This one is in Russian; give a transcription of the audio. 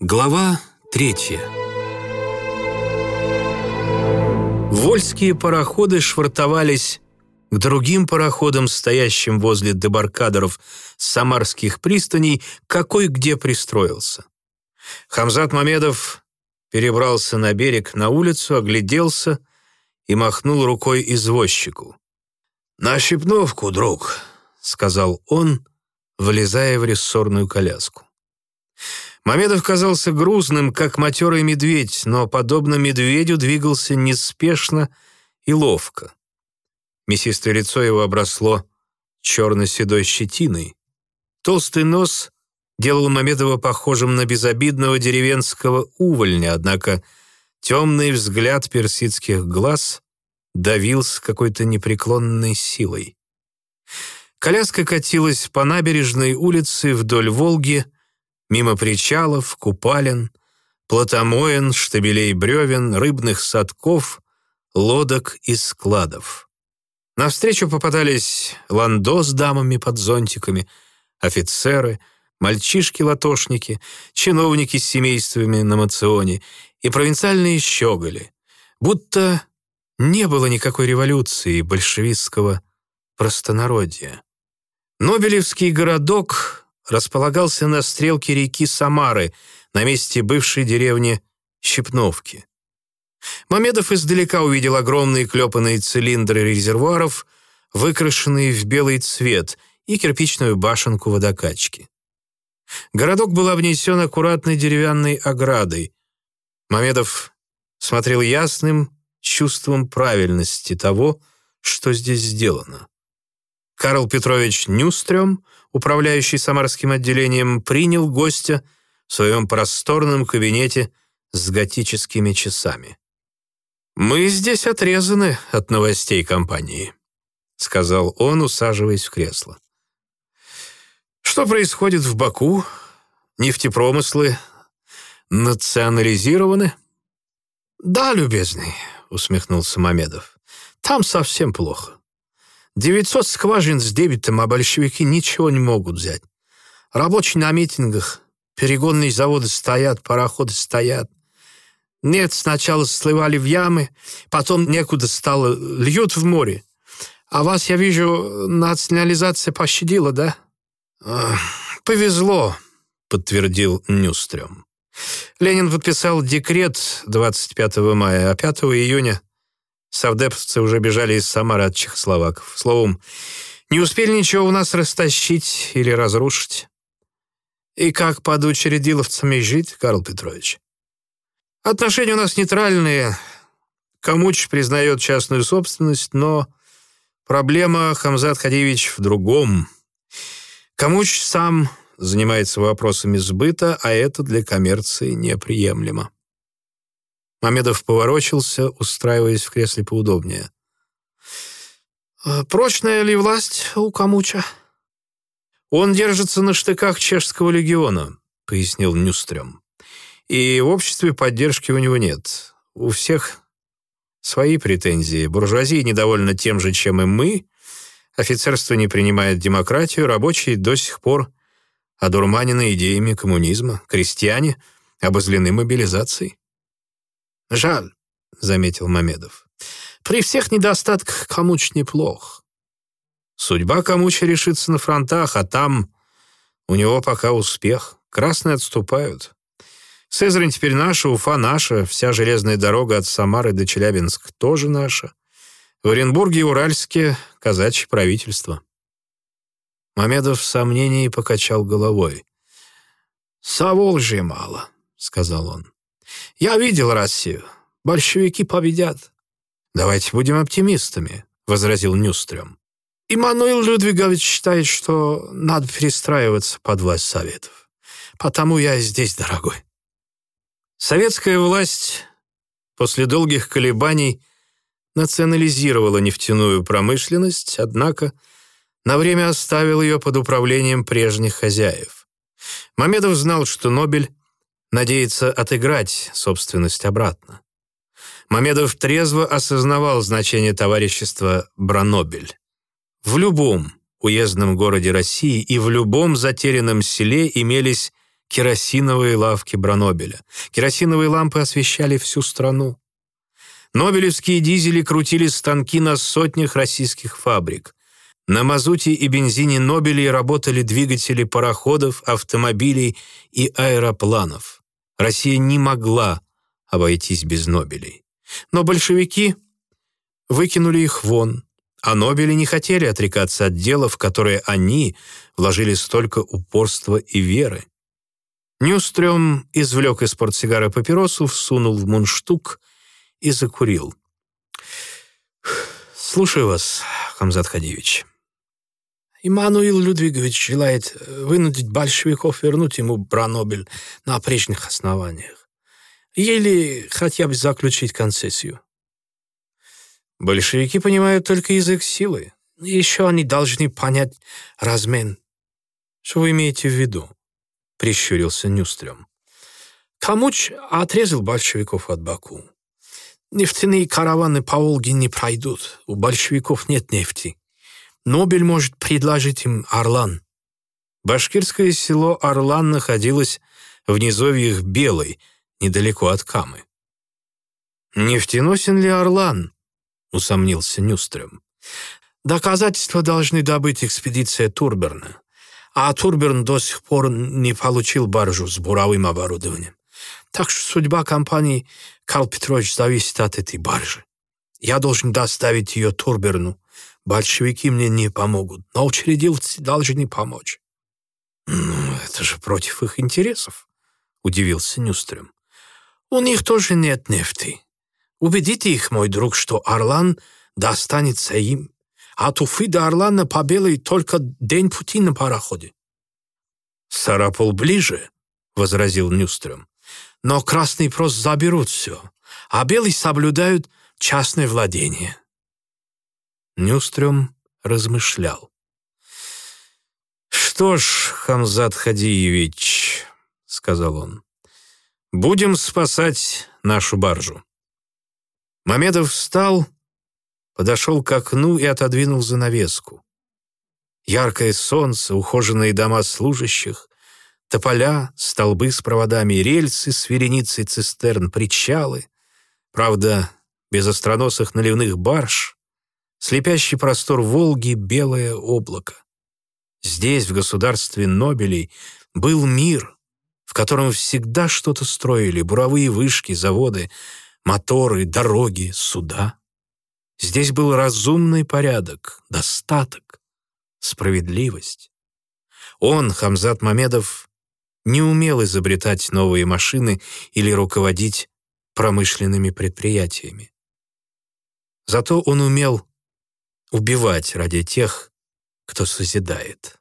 Глава третья Вольские пароходы швартовались к другим пароходам, стоящим возле дебаркадеров самарских пристаней, какой где пристроился. Хамзат Мамедов перебрался на берег, на улицу, огляделся и махнул рукой извозчику. «На Щепновку, друг», — сказал он, влезая в рессорную коляску. Мамедов казался грузным, как матерый медведь, но, подобно медведю, двигался неспешно и ловко. Мясистое лицо его обросло черно-седой щетиной. Толстый нос делал Мамедова похожим на безобидного деревенского увольня, однако темный взгляд персидских глаз давил с какой-то непреклонной силой. Коляска катилась по набережной улице вдоль Волги, мимо причалов, купалин, платомоин, штабелей бревен, рыбных садков, лодок и складов. Навстречу попадались ландо с дамами под зонтиками, офицеры, мальчишки-латошники, чиновники с семействами на мационе и провинциальные щеголи. Будто не было никакой революции большевистского простонародья. Нобелевский городок располагался на стрелке реки Самары, на месте бывшей деревни Щепновки. Мамедов издалека увидел огромные клепанные цилиндры резервуаров, выкрашенные в белый цвет, и кирпичную башенку водокачки. Городок был обнесен аккуратной деревянной оградой. Мамедов смотрел ясным чувством правильности того, что здесь сделано. Карл Петрович Нюстрем — управляющий Самарским отделением, принял гостя в своем просторном кабинете с готическими часами. «Мы здесь отрезаны от новостей компании», — сказал он, усаживаясь в кресло. «Что происходит в Баку? Нефтепромыслы национализированы?» «Да, любезный», — усмехнулся Мамедов. «Там совсем плохо. 900 скважин с дебетом, а большевики ничего не могут взять. Рабочие на митингах, перегонные заводы стоят, пароходы стоят. Нет, сначала сливали в ямы, потом некуда стало, льют в море. А вас, я вижу, национализация пощадила, да? «Повезло», — подтвердил Нюстрем. Ленин подписал декрет 25 мая, а 5 июня Савдеповцы уже бежали из Самары от чехословаков. Словом, не успели ничего у нас растащить или разрушить. И как под учредиловцами жить, Карл Петрович? Отношения у нас нейтральные. Камуч признает частную собственность, но проблема, Хамзат Хадивич, в другом. Камуч сам занимается вопросами сбыта, а это для коммерции неприемлемо. Мамедов поворочился, устраиваясь в кресле поудобнее. «Э, «Прочная ли власть у Камуча?» «Он держится на штыках чешского легиона», — пояснил Нюстрем. «И в обществе поддержки у него нет. У всех свои претензии. Буржуазия недовольна тем же, чем и мы. Офицерство не принимает демократию, рабочие до сих пор одурманены идеями коммунизма, крестьяне обозлены мобилизацией. «Жаль», — заметил Мамедов. «При всех недостатках Камуч неплох. Судьба Камуча решится на фронтах, а там у него пока успех. Красные отступают. Сызрань теперь наша, Уфа наша, вся железная дорога от Самары до Челябинск тоже наша. В Оренбурге и Уральске казачье правительство». Мамедов в сомнении покачал головой. «Соволжья мало», — сказал он. Я видел Россию. Большевики победят. Давайте будем оптимистами, возразил Нюстрем. Иммануил Людвигович считает, что надо перестраиваться под власть Советов. Потому я здесь, дорогой. Советская власть после долгих колебаний национализировала нефтяную промышленность, однако на время оставил ее под управлением прежних хозяев. Мамедов знал, что Нобель надеется отыграть собственность обратно. Мамедов трезво осознавал значение товарищества Бранобель. В любом уездном городе России и в любом затерянном селе имелись керосиновые лавки Бранобеля. Керосиновые лампы освещали всю страну. Нобелевские дизели крутили станки на сотнях российских фабрик. На мазуте и бензине Нобелей работали двигатели пароходов, автомобилей и аэропланов. Россия не могла обойтись без Нобелей. Но большевики выкинули их вон, а Нобели не хотели отрекаться от дела, в которое они вложили столько упорства и веры. Нюстрём извлек из портсигара папиросу, всунул в мундштук и закурил. «Слушаю вас, Хамзат Хадивич». Иммануил Людвигович желает вынудить большевиков вернуть ему Бранобель на прежних основаниях. Или хотя бы заключить концессию. Большевики понимают только язык силы. Еще они должны понять размен. Что вы имеете в виду? Прищурился Нюстрем. Камуч отрезал большевиков от Баку. Нефтяные караваны по Волге не пройдут. У большевиков нет нефти. Нобель может предложить им Орлан. Башкирское село Орлан находилось в низовьях Белой, недалеко от Камы. «Нефтеносен ли Орлан?» — усомнился Нюстрем. «Доказательства должны добыть экспедиция Турберна, а Турберн до сих пор не получил баржу с буровым оборудованием. Так что судьба компании Карл Петрович зависит от этой баржи. Я должен доставить ее Турберну. Большевики мне не помогут, но учредилцы должны помочь». «Ну, это же против их интересов», — удивился Нюстрем. «У них тоже нет нефти. Убедите их, мой друг, что Орлан достанется им. А от Уфы до Орлана по Белой только день пути на пароходе. «Сарапул ближе», — возразил Нюстрем. «Но Красный просто заберут все, а Белый соблюдают частное владение». Нюстрем размышлял. «Что ж, Хамзат Хадиевич», — сказал он, — «будем спасать нашу баржу». Мамедов встал, подошел к окну и отодвинул занавеску. Яркое солнце, ухоженные дома служащих, тополя, столбы с проводами, рельсы с вереницей цистерн, причалы, правда, без остроносых наливных барж, слепящий простор Волги, белое облако. Здесь, в государстве Нобелей, был мир, в котором всегда что-то строили, буровые вышки, заводы, моторы, дороги, суда. Здесь был разумный порядок, достаток, справедливость. Он, Хамзат Мамедов, не умел изобретать новые машины или руководить промышленными предприятиями. Зато он умел убивать ради тех, кто созидает.